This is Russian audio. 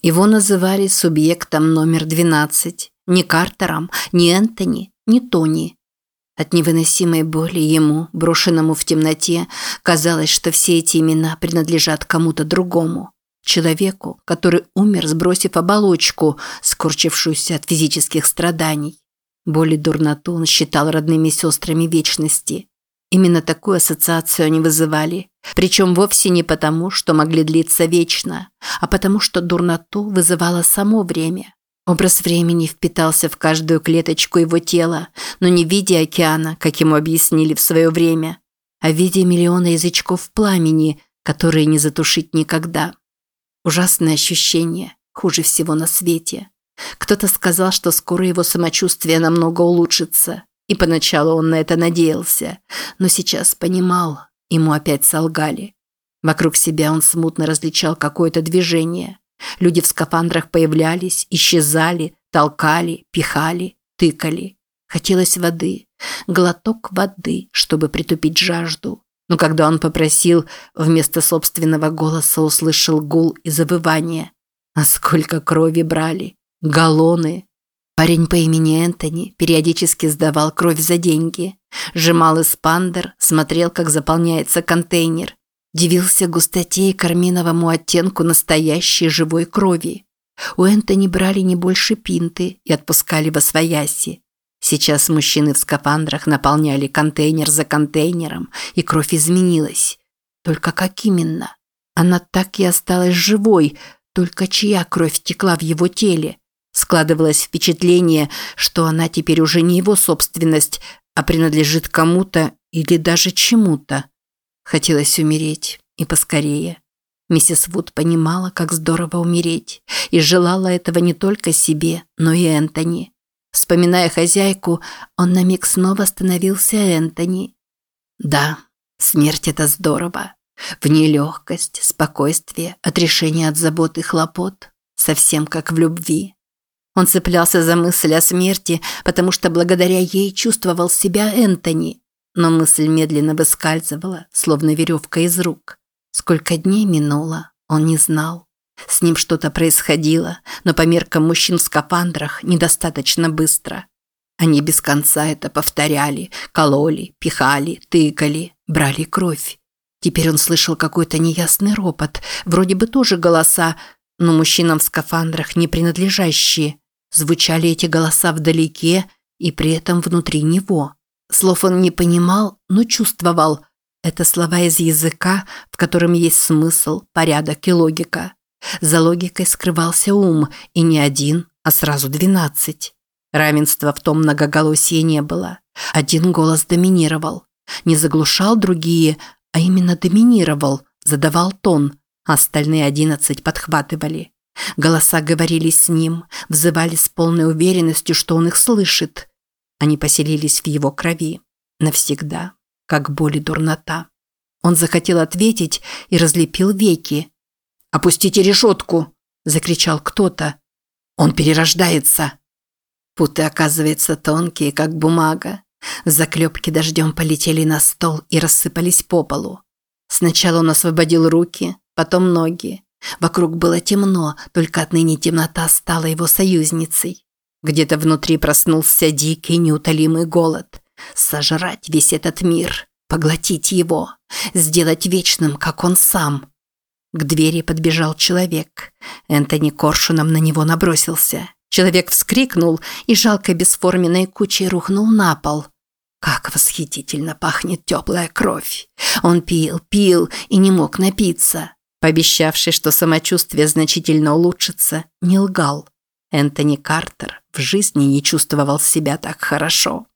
Его называли субъектом номер 12. Ни Картером, ни Энтони, ни Тони. От невыносимой боли ему, брошенному в темноте, казалось, что все эти имена принадлежат кому-то другому. Человеку, который умер, сбросив оболочку, скорчившуюся от физических страданий. Боль и дурноту он считал родными сестрами вечности. Именно такую ассоциацию они вызывали. Причем вовсе не потому, что могли длиться вечно, а потому, что дурноту вызывало само время. Образ времени впитался в каждую клеточку его тела, но не в виде океана, как ему объяснили в свое время, а в виде миллиона язычков пламени, которые не затушить никогда. Ужасное ощущение, хуже всего на свете. Кто-то сказал, что скоро его самочувствие намного улучшится. И поначалу он на это надеялся, но сейчас понимал, ему опять солгали. Вокруг себя он смутно различал какое-то движение. Люди в скафандрах появлялись, исчезали, толкали, пихали, тыкали. Хотелось воды, глоток воды, чтобы притупить жажду. Но когда он попросил, вместо собственного голоса услышал гул и завывание. А сколько крови брали! Галлоны! Парень по имени Энтони периодически сдавал кровь за деньги. Сжимал эспандер, смотрел, как заполняется контейнер. Дивился густоте и карминовому оттенку настоящей живой крови. У Энтони брали не больше пинты и отпускали во свояси. Сейчас мужчины в скафандрах наполняли контейнер за контейнером, и кровь изменилась. Только как именно? Она так и осталась живой, только чья кровь текла в его теле? Складывалось впечатление, что она теперь уже не его собственность, а принадлежит кому-то или даже чему-то. Хотелось умереть, и поскорее. Миссис Вуд понимала, как здорово умереть, и желала этого не только себе, но и Энтони. Вспоминая хозяйку, он на миг снова становился Энтони. Да, смерть – это здорово. В ней легкость, спокойствие, отрешение от забот и хлопот, совсем как в любви. Он цеплялся за мысль о смерти, потому что благодаря ей чувствовал себя Энтони. Но мысль медленно выскальзывала, словно веревка из рук. Сколько дней минуло, он не знал. С ним что-то происходило, но по меркам мужчин в скафандрах недостаточно быстро. Они без конца это повторяли, кололи, пихали, тыкали, брали кровь. Теперь он слышал какой-то неясный ропот, вроде бы тоже голоса, но мужчинам в скафандрах не принадлежащие. Звучали эти голоса вдалеке и при этом внутри него. Слов он не понимал, но чувствовал. Это слова из языка, в котором есть смысл, порядок и логика. За логикой скрывался ум, и не один, а сразу двенадцать. Равенства в том многоголосии не было. Один голос доминировал. Не заглушал другие, а именно доминировал, задавал тон, остальные одиннадцать подхватывали. Голоса говорили с ним, взывали с полной уверенностью, что он их слышит. Они поселились в его крови. Навсегда. Как боль и дурнота. Он захотел ответить и разлепил веки. «Опустите решетку!» – закричал кто-то. «Он перерождается!» Путы, оказывается, тонкие, как бумага. Заклепки дождем полетели на стол и рассыпались по полу. Сначала он освободил руки, потом ноги. Вокруг было темно, только отныне темнота стала его союзницей. Где-то внутри проснулся дикий неутолимый голод. Сожрать весь этот мир, поглотить его, сделать вечным, как он сам. К двери подбежал человек. Энтони коршуном на него набросился. Человек вскрикнул и жалкой бесформенной кучей рухнул на пол. Как восхитительно пахнет теплая кровь. Он пил, пил и не мог напиться. Пообещавший, что самочувствие значительно улучшится, не лгал. Энтони Картер в жизни не чувствовал себя так хорошо.